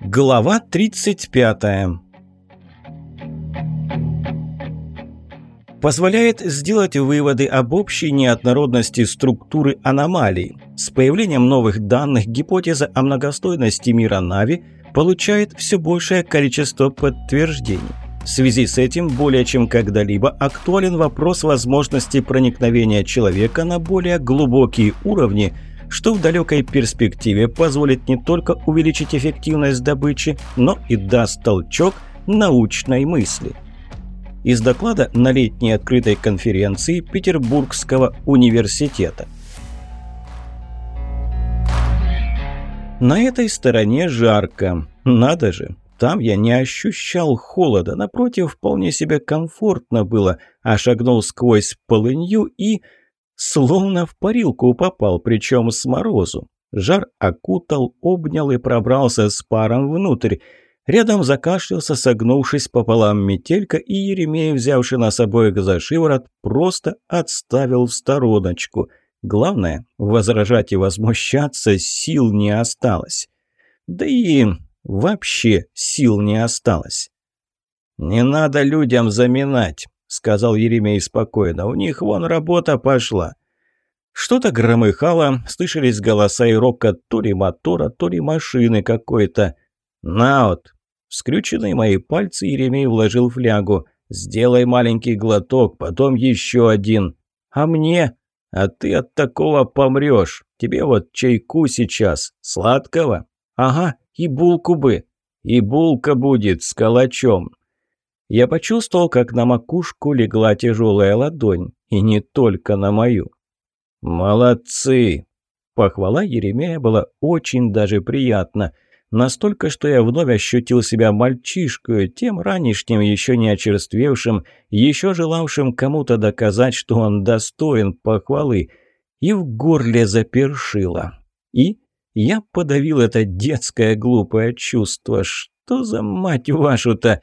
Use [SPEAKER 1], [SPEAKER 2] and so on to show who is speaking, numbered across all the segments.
[SPEAKER 1] Глава 35 Позволяет сделать выводы об общей неоднородности структуры аномалий. С появлением новых данных гипотеза о многостойности мира Нави получает все большее количество подтверждений. В связи с этим более чем когда-либо актуален вопрос возможности проникновения человека на более глубокие уровни, что в далекой перспективе позволит не только увеличить эффективность добычи, но и даст толчок научной мысли. Из доклада на летней открытой конференции Петербургского университета. На этой стороне жарко. Надо же, там я не ощущал холода, напротив, вполне себе комфортно было, а шагнул сквозь полынью и... Словно в парилку попал, причем с морозу. Жар окутал, обнял и пробрался с паром внутрь. Рядом закашлялся, согнувшись пополам метелька, и Еремей, взявший нас обоих за шиворот, просто отставил в стороночку. Главное, возражать и возмущаться сил не осталось. Да и Вообще сил не осталось. «Не надо людям заминать», — сказал Еремей спокойно. «У них вон работа пошла». Что-то громыхало, слышались голоса и рокот то ли мотора, то ли машины какой-то. «На вот!» Скрюченные мои пальцы Еремей вложил флягу. «Сделай маленький глоток, потом еще один. А мне? А ты от такого помрешь. Тебе вот чайку сейчас. Сладкого?» «Ага, и булку бы. И булка будет с калачом». Я почувствовал, как на макушку легла тяжелая ладонь. И не только на мою. «Молодцы!» Похвала Еремея была очень даже приятна. Настолько, что я вновь ощутил себя мальчишкой, тем ранешним, еще не очерствевшим, еще желавшим кому-то доказать, что он достоин похвалы. И в горле запершило. И я подавил это детское глупое чувство. Что за мать вашу-то?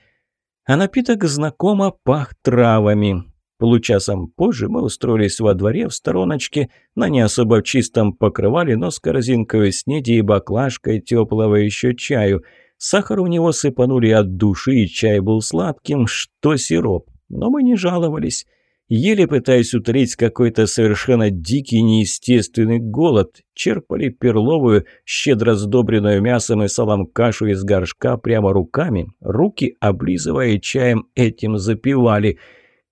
[SPEAKER 1] А напиток знакомо пах травами. Получасом позже мы устроились во дворе в стороночке, на не особо чистом покрывале, но с корзинкой снеди и баклажкой теплого еще чаю. Сахар у него сыпанули от души, и чай был сладким, что сироп. Но мы не жаловались еле пытаясь утолить какой-то совершенно дикий неестественный голод, черпали перловую, щедро сдобренную мясом и салом кашу из горшка прямо руками, руки, облизывая чаем, этим запивали.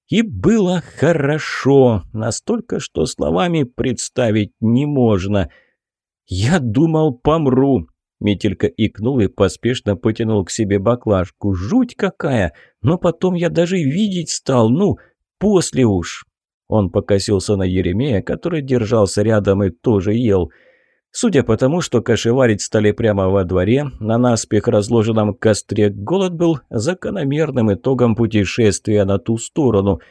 [SPEAKER 1] И было хорошо, настолько, что словами представить не можно. «Я думал, помру», Метелька икнул и поспешно потянул к себе баклажку. «Жуть какая! Но потом я даже видеть стал, ну, После уж!» Он покосился на Еремея, который держался рядом и тоже ел. Судя по тому, что кошеварить стали прямо во дворе, на наспех разложенном костре голод был закономерным итогом путешествия на ту сторону.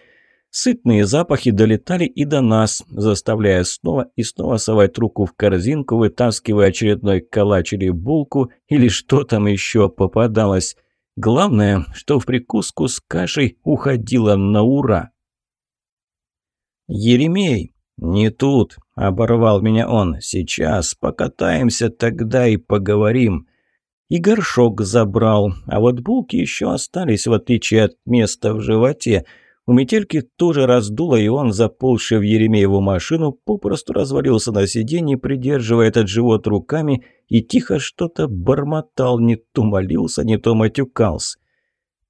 [SPEAKER 1] Сытные запахи долетали и до нас, заставляя снова и снова совать руку в корзинку, вытаскивая очередной калач или булку, или что там еще попадалось. Главное, что в прикуску с кашей уходило на ура. «Еремей!» «Не тут!» – оборвал меня он. «Сейчас покатаемся тогда и поговорим». И горшок забрал, а вот булки еще остались, в отличие от места в животе. У метельки тоже раздуло, и он, заползший Еремееву машину, попросту развалился на сиденье, придерживая этот живот руками, и тихо что-то бормотал, не то молился, не то матюкался.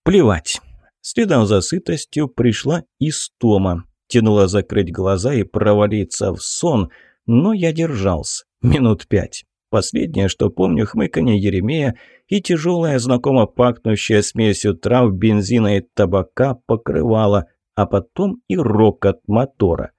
[SPEAKER 1] Плевать. Следом за сытостью пришла истома. Тянуло закрыть глаза и провалиться в сон, но я держался. Минут пять. Последнее, что помню, хмыканье Еремея и тяжелая, знакомо пахнущая смесью трав, бензина и табака покрывала, а потом и рокот мотора.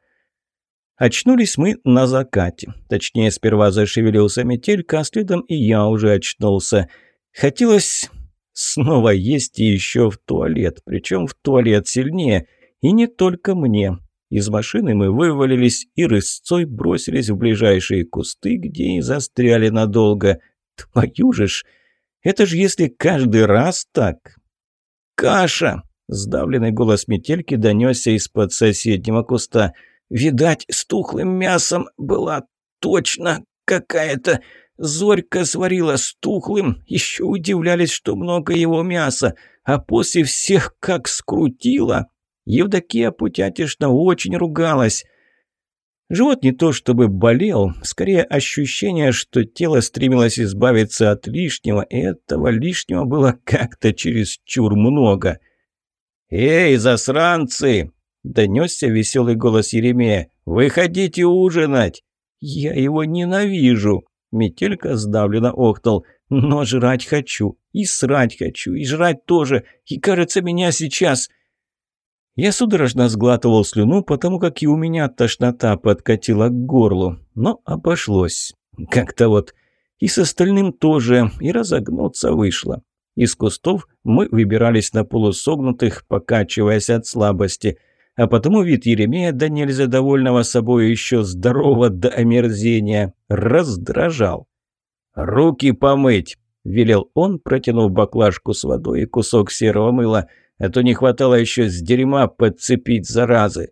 [SPEAKER 1] Очнулись мы на закате. Точнее, сперва зашевелился метелька, а следом и я уже очнулся. Хотелось снова есть и еще в туалет, причем в туалет сильнее – и не только мне. Из машины мы вывалились и рысцой бросились в ближайшие кусты, где и застряли надолго. Твою же ж! Это ж если каждый раз так. «Каша!» – сдавленный голос метельки донесся из-под соседнего куста. «Видать, с тухлым мясом была точно какая-то. Зорька сварила с тухлым, еще удивлялись, что много его мяса, а после всех как скрутила. Евдокия Путятишна очень ругалась. Живот не то чтобы болел, скорее ощущение, что тело стремилось избавиться от лишнего, и этого лишнего было как-то чересчур много. «Эй, засранцы!» — донесся веселый голос Еремея. «Выходите ужинать!» «Я его ненавижу!» — Метелька сдавленно охнул. «Но жрать хочу, и срать хочу, и жрать тоже, и, кажется, меня сейчас...» Я судорожно сглатывал слюну, потому как и у меня тошнота подкатила к горлу. Но обошлось. Как-то вот. И с остальным тоже. И разогнуться вышло. Из кустов мы выбирались на полусогнутых, покачиваясь от слабости. А потому вид Еремея, да нельзя довольного собой еще здорово до омерзения, раздражал. «Руки помыть!» – велел он, протянув баклажку с водой и кусок серого мыла – а то не хватало еще с дерьма подцепить заразы.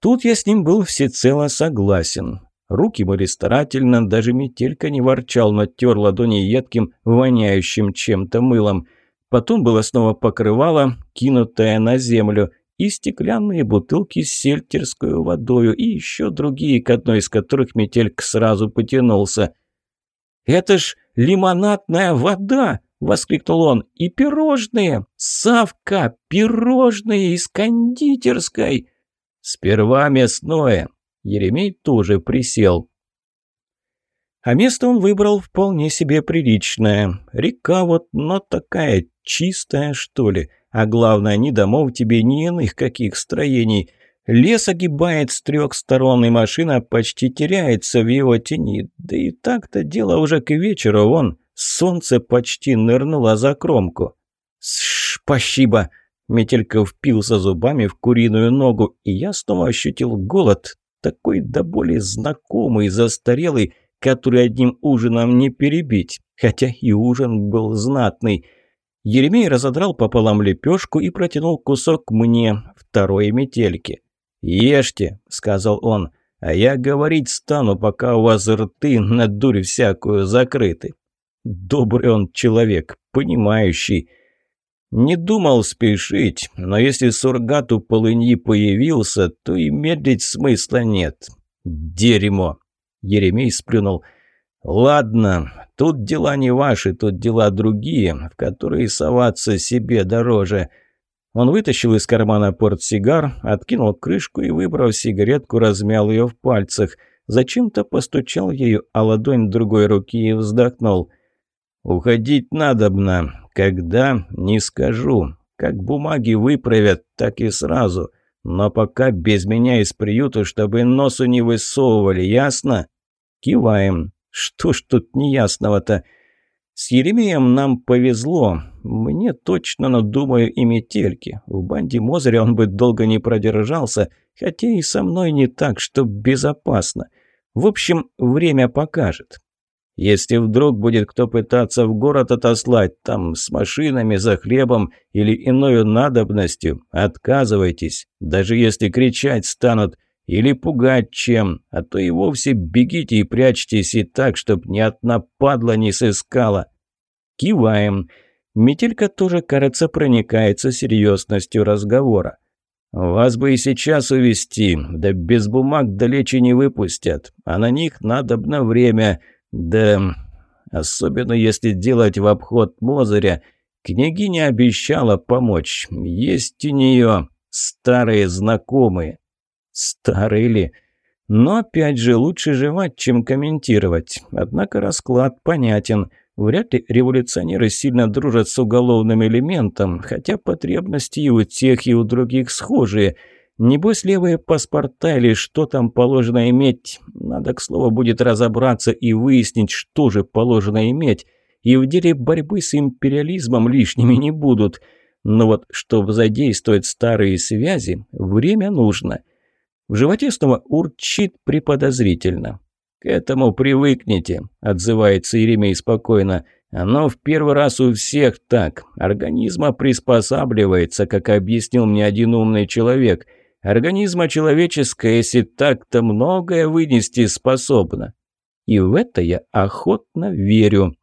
[SPEAKER 1] Тут я с ним был всецело согласен. Руки были старательно, даже метелька не ворчал, но тер ладони едким, воняющим чем-то мылом. Потом было снова покрывало, кинутое на землю, и стеклянные бутылки с сельтерской водою, и еще другие, к одной из которых метелька сразу потянулся. «Это ж лимонадная вода!» Воскликнул он. «И пирожные! Савка, пирожные из кондитерской!» «Сперва мясное!» Еремей тоже присел. А место он выбрал вполне себе приличное. Река вот, но такая чистая, что ли. А главное, ни домов тебе, ни иных каких строений. Лес огибает с трех сторон, и машина почти теряется в его тени. Да и так-то дело уже к вечеру, вон, Солнце почти нырнуло за кромку. «Спасибо!» Метелька впился зубами в куриную ногу, и я снова ощутил голод, такой до боли знакомый, застарелый, который одним ужином не перебить, хотя и ужин был знатный. Еремей разодрал пополам лепешку и протянул кусок мне, второй метельки. «Ешьте», — сказал он, — «а я говорить стану, пока у вас рты на дурь всякую закрыты». Добрый он человек, понимающий. Не думал спешить, но если Сургату полыньи появился, то и медлить смысла нет. Дерьмо! Еремей сплюнул. Ладно, тут дела не ваши, тут дела другие, в которые соваться себе дороже. Он вытащил из кармана портсигар, откинул крышку и, выбрав сигаретку, размял ее в пальцах. Зачем-то постучал ею о ладонь другой руки и вздохнул – «Уходить надобно. Когда? Не скажу. Как бумаги выправят, так и сразу. Но пока без меня из приюта, чтобы носу не высовывали, ясно?» Киваем. «Что ж тут неясного-то?» «С Еремеем нам повезло. Мне точно, но думаю, и метельки. В банде Мозыря он бы долго не продержался, хотя и со мной не так, что безопасно. В общем, время покажет. Если вдруг будет кто пытаться в город отослать, там, с машинами, за хлебом или иною надобностью, отказывайтесь, даже если кричать станут или пугать чем, а то и вовсе бегите и прячьтесь и так, чтоб ни одна падла не сыскала. Киваем. Метелька тоже, кажется, проникается серьезностью разговора. «Вас бы и сейчас увести, да без бумаг далече не выпустят, а на них надобно время». Да, особенно если делать в обход Мозыря. Княгиня обещала помочь. Есть у нее старые знакомые. Старые ли? Но опять же, лучше жевать, чем комментировать. Однако расклад понятен. Вряд ли революционеры сильно дружат с уголовным элементом, хотя потребности и у тех, и у других схожие – Небось, левые паспорта или что там положено иметь. Надо, к слову, будет разобраться и выяснить, что же положено иметь. И в деле борьбы с империализмом лишними не будут. Но вот, чтобы задействовать старые связи, время нужно. В животе снова урчит приподозрительно. «К этому привыкните», – отзывается Еремей спокойно. «Оно в первый раз у всех так. Организма приспосабливается, как объяснил мне один умный человек – Организма человеческое, если так-то многое вынести способно. И в это я охотно верю.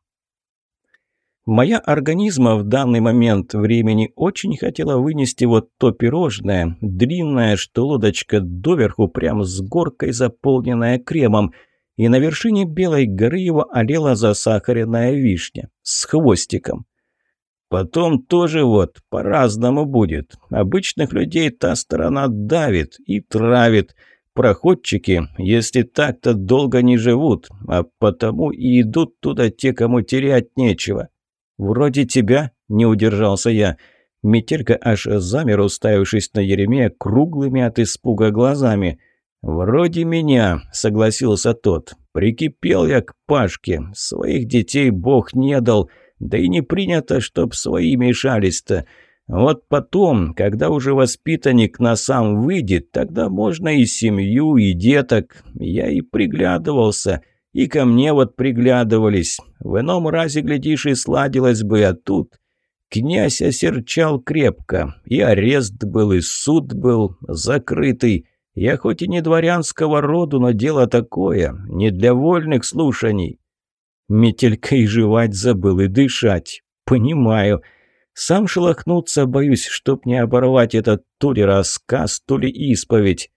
[SPEAKER 1] Моя организма в данный момент времени очень хотела вынести вот то пирожное, длинное, что лодочка доверху, прям с горкой, заполненная кремом, и на вершине белой горы его олела засахаренная вишня с хвостиком. Потом тоже вот по-разному будет. Обычных людей та сторона давит и травит. Проходчики, если так-то долго не живут, а потому и идут туда те, кому терять нечего. «Вроде тебя», — не удержался я. Метелька аж замер, уставившись на Еремея круглыми от испуга глазами. «Вроде меня», — согласился тот. «Прикипел я к Пашке. Своих детей Бог не дал, да и не принято, чтоб свои мешались-то. Вот потом, когда уже воспитанник на сам выйдет, тогда можно и семью, и деток. Я и приглядывался». И ко мне вот приглядывались. В ином разе, глядишь, и сладилось бы, а тут... Князь осерчал крепко. И арест был, и суд был закрытый. Я хоть и не дворянского роду, но дело такое, не для вольных слушаний. Метелька и жевать забыл, и дышать. Понимаю. Сам шелохнуться боюсь, чтоб не оборвать этот то ли рассказ, то ли исповедь.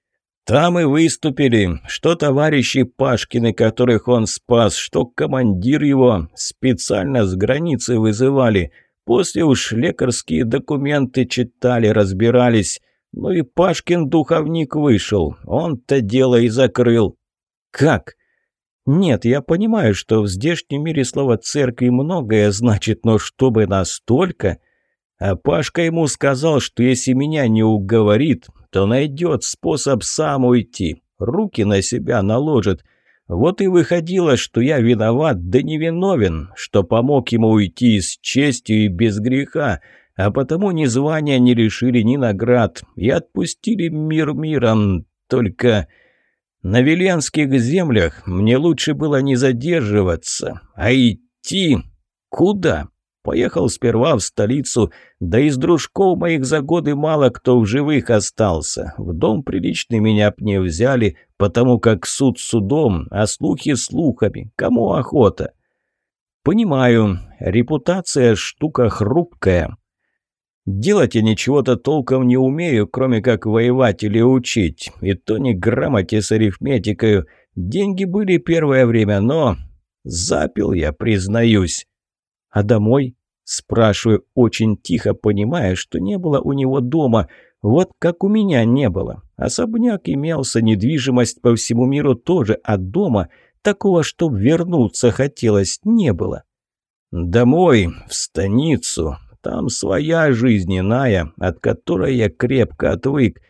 [SPEAKER 1] Там и выступили, что товарищи Пашкины, которых он спас, что командир его специально с границы вызывали. После уж лекарские документы читали, разбирались. Ну и Пашкин духовник вышел, он-то дело и закрыл. Как? Нет, я понимаю, что в здешнем мире слово «церкви» многое значит, но чтобы настолько... А Пашка ему сказал, что если меня не уговорит, то найдет способ сам уйти, руки на себя наложит. Вот и выходило, что я виноват, да не виновен, что помог ему уйти с честью и без греха, а потому ни звания не решили, ни наград, и отпустили мир миром. Только на Веленских землях мне лучше было не задерживаться, а идти куда? Поехал сперва в столицу, да из дружков моих за годы мало кто в живых остался. В дом приличный меня б не взяли, потому как суд судом, а слухи слухами. Кому охота? Понимаю, репутация штука хрупкая. Делать я ничего-то толком не умею, кроме как воевать или учить. И то не грамоте с арифметикою. Деньги были первое время, но... Запил я, признаюсь. «А домой?» – спрашиваю очень тихо, понимая, что не было у него дома, вот как у меня не было. Особняк имелся, недвижимость по всему миру тоже, а дома такого, чтоб вернуться хотелось, не было. «Домой, в станицу. Там своя жизнь иная, от которой я крепко отвык.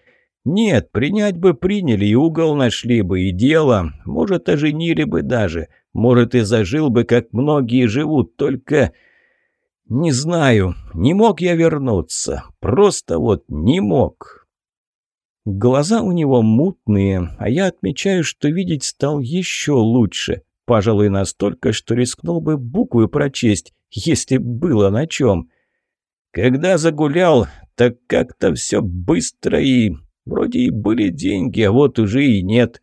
[SPEAKER 1] Нет, принять бы приняли, и угол нашли бы, и дело. Может, оженили бы даже. Может, и зажил бы, как многие живут, только... Не знаю, не мог я вернуться. Просто вот не мог. Глаза у него мутные, а я отмечаю, что видеть стал еще лучше. Пожалуй, настолько, что рискнул бы буквы прочесть, если было на чем. Когда загулял, так как-то все быстро и... Вроде и были деньги, а вот уже и нет.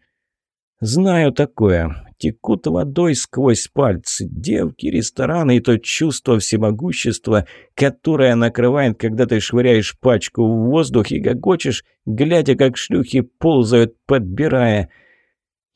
[SPEAKER 1] Знаю такое текут водой сквозь пальцы. Девки, рестораны и то чувство всемогущества, которое накрывает, когда ты швыряешь пачку в воздух и гогочешь, глядя, как шлюхи ползают, подбирая.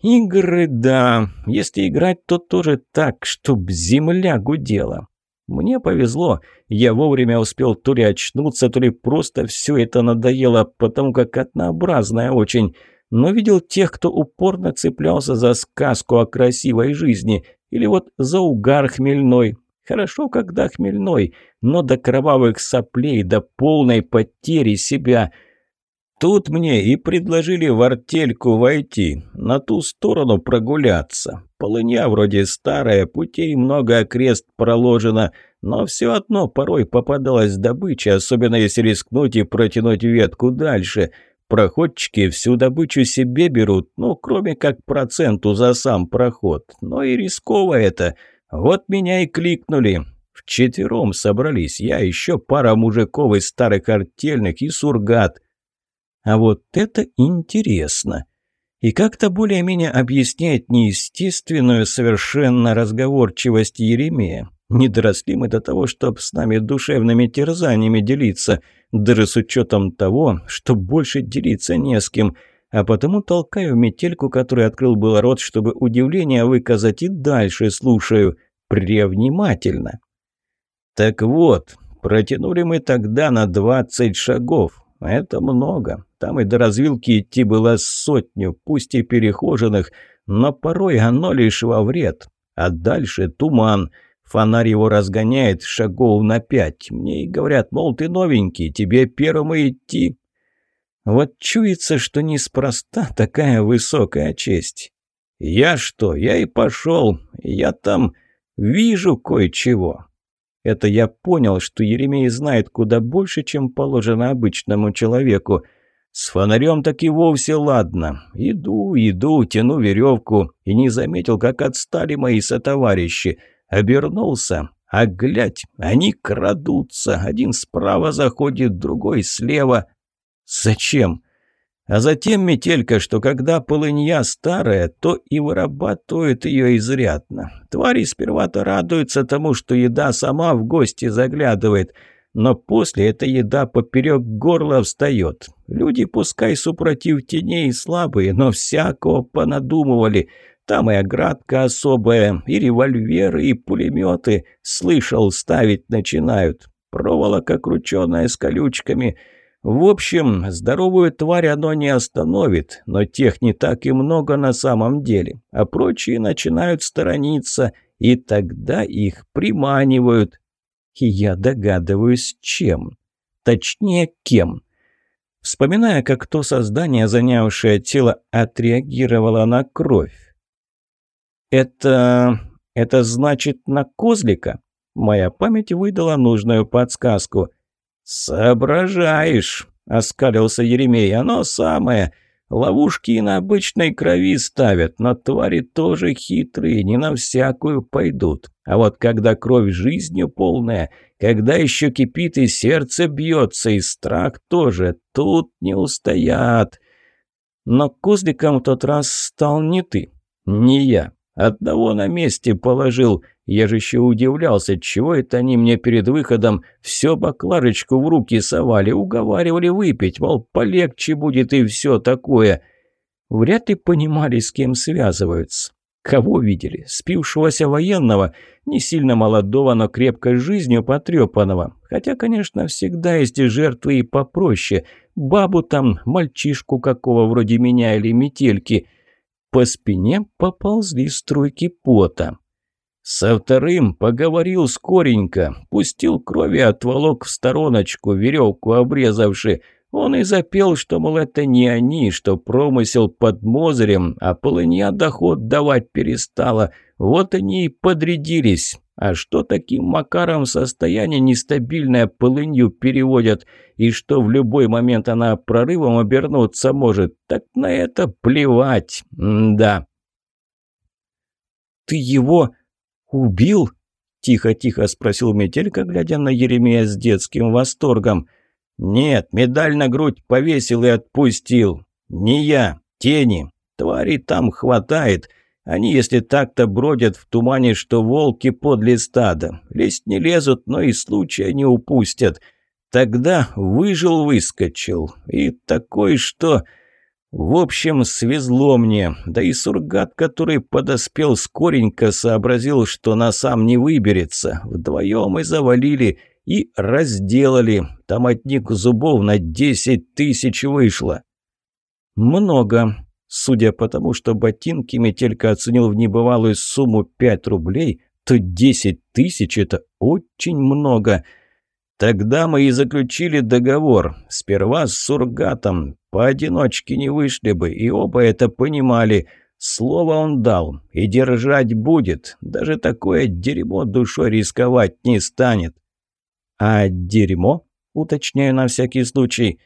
[SPEAKER 1] Игры, да. Если играть, то тоже так, чтоб земля гудела. Мне повезло, я вовремя успел то ли очнуться, то ли просто все это надоело, потому как однообразное очень но видел тех, кто упорно цеплялся за сказку о красивой жизни или вот за угар хмельной. Хорошо, когда хмельной, но до кровавых соплей, до полной потери себя. Тут мне и предложили в артельку войти, на ту сторону прогуляться. Полыня вроде старая, путей много окрест проложено, но все одно порой попадалась добыча, особенно если рискнуть и протянуть ветку дальше – Проходчики всю добычу себе берут, ну, кроме как проценту за сам проход. Но и рисково это. Вот меня и кликнули. Вчетвером собрались. Я еще пара мужиков из старых артельных и сургат. А вот это интересно. и как-то более-менее объясняет неестественную совершенно разговорчивость Еремея. Не доросли мы до того, чтобы с нами душевными терзаниями делиться, даже с учетом того, что больше делиться не с кем, а потому толкаю метельку, который открыл был рот, чтобы удивление выказать, и дальше слушаю, превнимательно. Так вот, протянули мы тогда на двадцать шагов. Это много. Там и до развилки идти было сотню, пусть и перехоженных, но порой оно лишь во вред. А дальше туман — Фонарь его разгоняет шагов на пять. Мне и говорят, мол, ты новенький, тебе первому идти. Вот чуется, что неспроста такая высокая честь. Я что, я и пошел. Я там вижу кое-чего. Это я понял, что Еремей знает куда больше, чем положено обычному человеку. С фонарем так и вовсе ладно. Иду, иду, тяну веревку и не заметил, как отстали мои сотоварищи — Обернулся, а глядь, они крадутся. Один справа заходит, другой слева. Зачем? А затем метелька, что когда полынья старая, то и вырабатывает ее изрядно. Твари сперва-то радуются тому, что еда сама в гости заглядывает, но после эта еда поперек горла встает. Люди, пускай супротив теней слабые, но всякого понадумывали – там и оградка особая, и револьверы, и пулеметы, слышал, ставить начинают. Проволока крученая с колючками. В общем, здоровую тварь оно не остановит, но тех не так и много на самом деле, а прочие начинают сторониться, и тогда их приманивают. И я догадываюсь, чем. Точнее, кем. Вспоминая, как то создание, занявшее тело, отреагировало на кровь. «Это... это значит на козлика?» Моя память выдала нужную подсказку. «Соображаешь», — оскалился Еремей, — «оно самое. Ловушки и на обычной крови ставят, но твари тоже хитрые, не на всякую пойдут. А вот когда кровь жизнью полная, когда еще кипит и сердце бьется, и страх тоже, тут не устоят. Но козликом в тот раз стал не ты, не я. Одного на месте положил. Я же еще удивлялся, чего это они мне перед выходом все баклажечку в руки совали, уговаривали выпить, мол, полегче будет и все такое. Вряд ли понимали, с кем связываются. Кого видели? Спившегося военного, не сильно молодого, но крепкой жизнью потрепанного. Хотя, конечно, всегда есть жертвы и попроще. Бабу там, мальчишку какого вроде меня или метельки – по спине поползли струйки пота. Со вторым поговорил скоренько, пустил крови, отволок в стороночку, веревку обрезавши. Он и запел, что, мол, это не они, что промысел под Мозырем, а полынья доход давать перестала. Вот они и подрядились. А что таким макаром состояние нестабильное полынью переводят, и что в любой момент она прорывом обернуться может, так на это плевать, М да. «Ты его убил?» – тихо-тихо спросил Метелька, глядя на Еремея с детским восторгом. «Нет, медаль на грудь повесил и отпустил. Не я, тени. Твари там хватает». Они, если так-то бродят в тумане, что волки подле стада. Лезть не лезут, но и случая не упустят. Тогда выжил-выскочил. И такой, что... В общем, свезло мне. Да и сургат, который подоспел скоренько, сообразил, что на сам не выберется. Вдвоем и завалили, и разделали. Там одних зубов на десять тысяч вышло. «Много», Судя по тому, что ботинки Метелька оценил в небывалую сумму 5 рублей, то 10 тысяч – это очень много. Тогда мы и заключили договор. Сперва с Сургатом. Поодиночке не вышли бы, и оба это понимали. Слово он дал, и держать будет. Даже такое дерьмо душой рисковать не станет. А дерьмо, уточняю на всякий случай,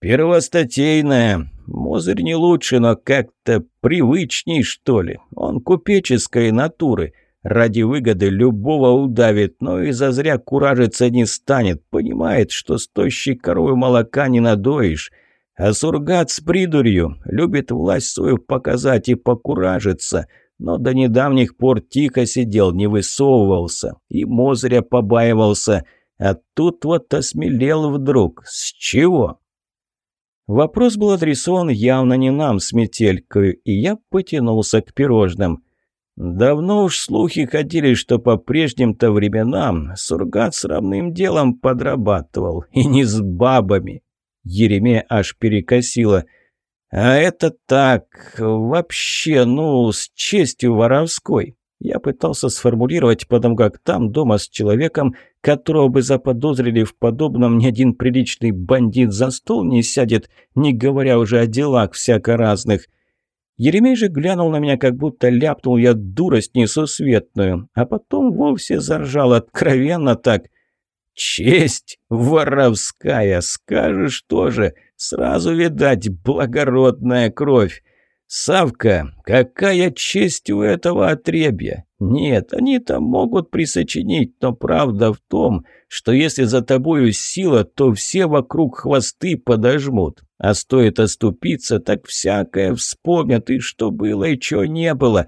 [SPEAKER 1] первостатейное. Мозырь не лучше, но как-то привычней, что ли. Он купеческой натуры. Ради выгоды любого удавит, но и зазря куражиться не станет. Понимает, что с тощей коровы молока не надоишь. А Сургат с придурью любит власть свою показать и покуражиться, но до недавних пор тихо сидел, не высовывался, и Мозыря побаивался, а тут вот осмелел вдруг. С чего?» Вопрос был адресован явно не нам с метелькою, и я потянулся к пирожным. Давно уж слухи ходили, что по прежним-то временам Сургат с равным делом подрабатывал, и не с бабами. Еремея аж перекосила. А это так, вообще, ну, с честью воровской. Я пытался сформулировать, потому как там дома с человеком, которого бы заподозрили в подобном, ни один приличный бандит за стол не сядет, не говоря уже о делах всяко разных. Еремей же глянул на меня, как будто ляпнул я дурость несусветную, а потом вовсе заржал откровенно так. «Честь воровская, скажешь тоже, сразу, видать, благородная кровь. Савка, какая честь у этого отребья! Нет, они там могут присочинить, но правда в том, что если за тобою сила, то все вокруг хвосты подожмут. А стоит оступиться, так всякое вспомнят, и что было, и что не было.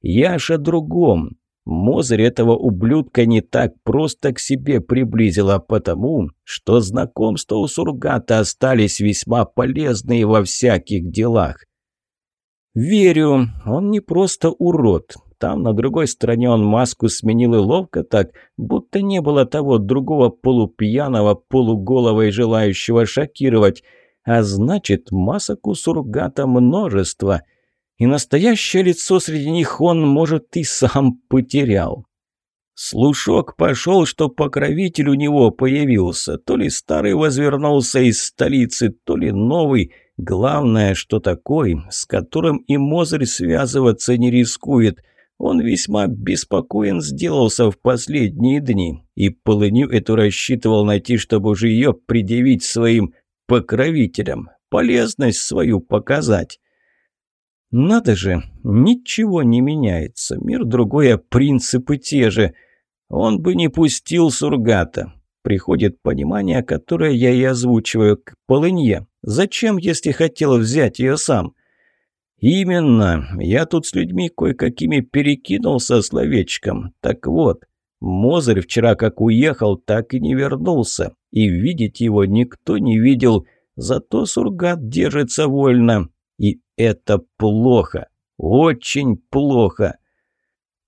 [SPEAKER 1] Я ж о другом. Мозырь этого ублюдка не так просто к себе приблизила, потому что знакомства у Сургата остались весьма полезные во всяких делах. «Верю, он не просто урод. Там, на другой стороне, он маску сменил и ловко так, будто не было того другого полупьяного, полуголого и желающего шокировать. А значит, масок у Сургата множество. И настоящее лицо среди них он, может, и сам потерял». Слушок пошел, что покровитель у него появился. То ли старый возвернулся из столицы, то ли новый – Главное, что такой, с которым и Мозырь связываться не рискует. Он весьма беспокоен сделался в последние дни, и полыню эту рассчитывал найти, чтобы уже ее предъявить своим покровителям, полезность свою показать. Надо же, ничего не меняется, мир другой, а принципы те же. Он бы не пустил Сургата. Приходит понимание, которое я и озвучиваю к полынье. Зачем, если хотел взять ее сам? Именно. Я тут с людьми кое-какими перекинулся словечком. Так вот, Мозырь вчера как уехал, так и не вернулся. И видеть его никто не видел. Зато Сургат держится вольно. И это плохо. Очень плохо.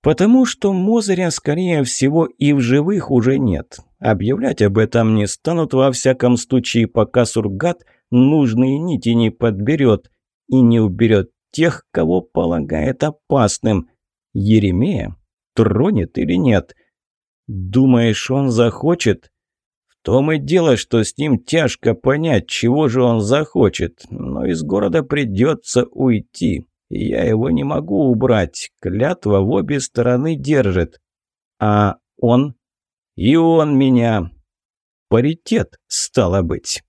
[SPEAKER 1] Потому что Мозыря, скорее всего, и в живых уже нет. Объявлять об этом не станут во всяком случае, пока Сургат – нужные нити не подберет и не уберет тех, кого полагает опасным. Еремея тронет или нет? Думаешь, он захочет? В том и дело, что с ним тяжко понять, чего же он захочет, но из города придется уйти. Я его не могу убрать, клятва в обе стороны держит. А он? И он меня. Паритет, стало быть.